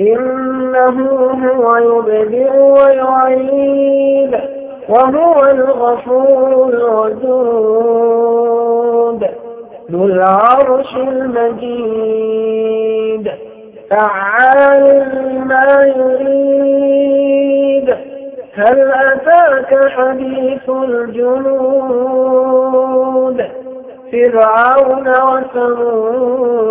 إنه هو يبدئ ويعيد وهو الغفور الودود. ذو العرش المجيد. فعال لما يريد. هل أتاك حديث الجنود؟ فرعون وثمود.